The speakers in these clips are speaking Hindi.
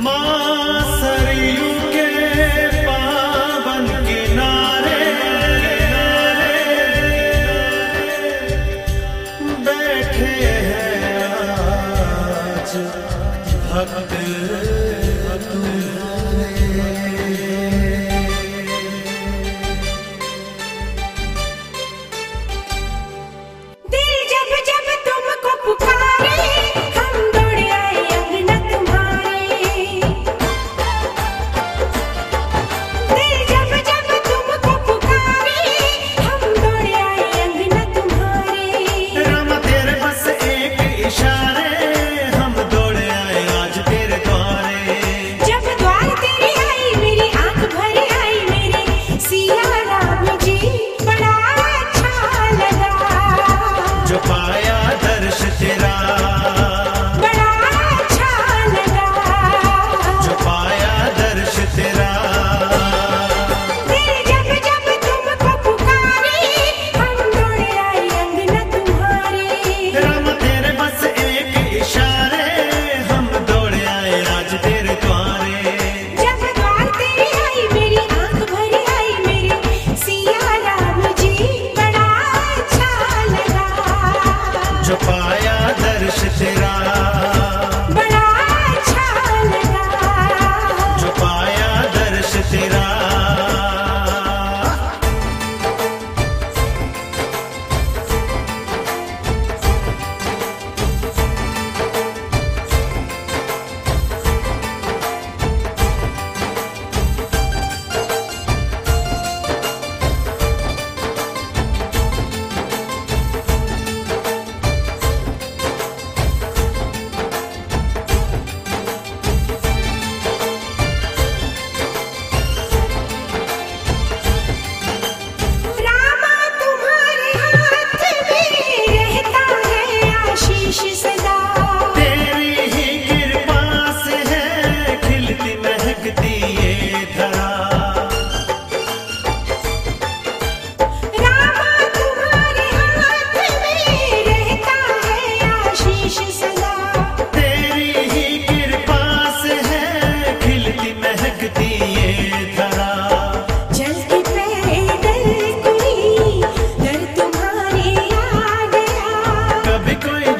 mom. कोई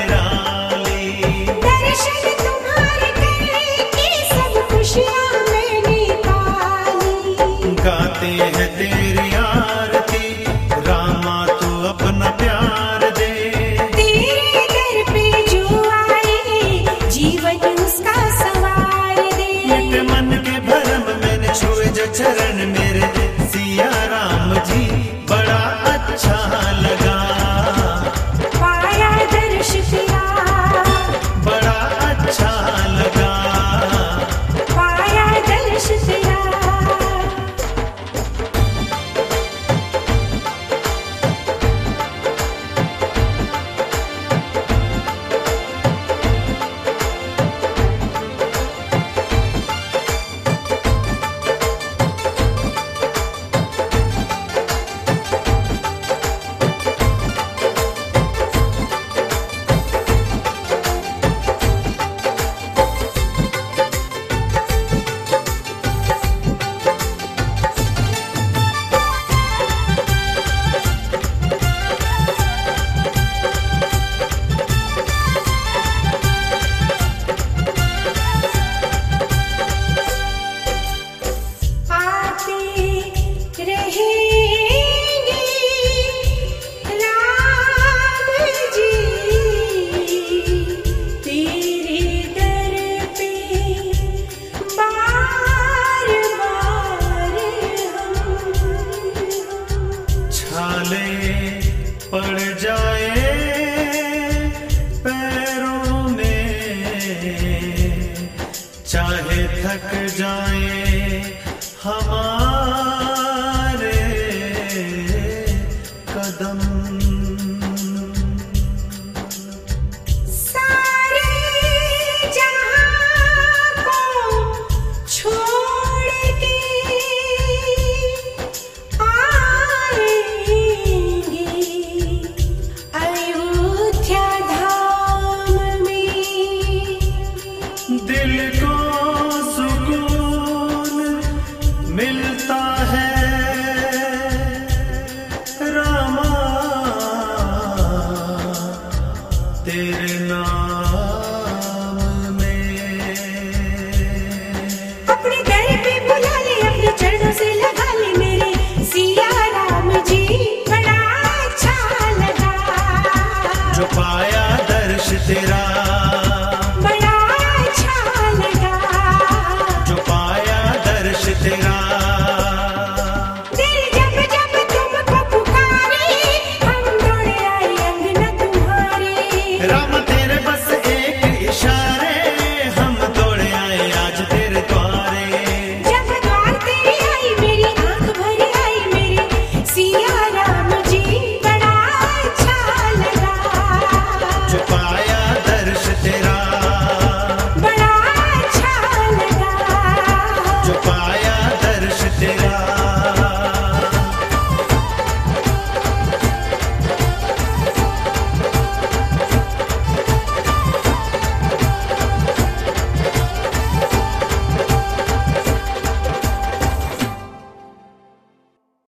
शरण मेरे सिया। चाहे थक जा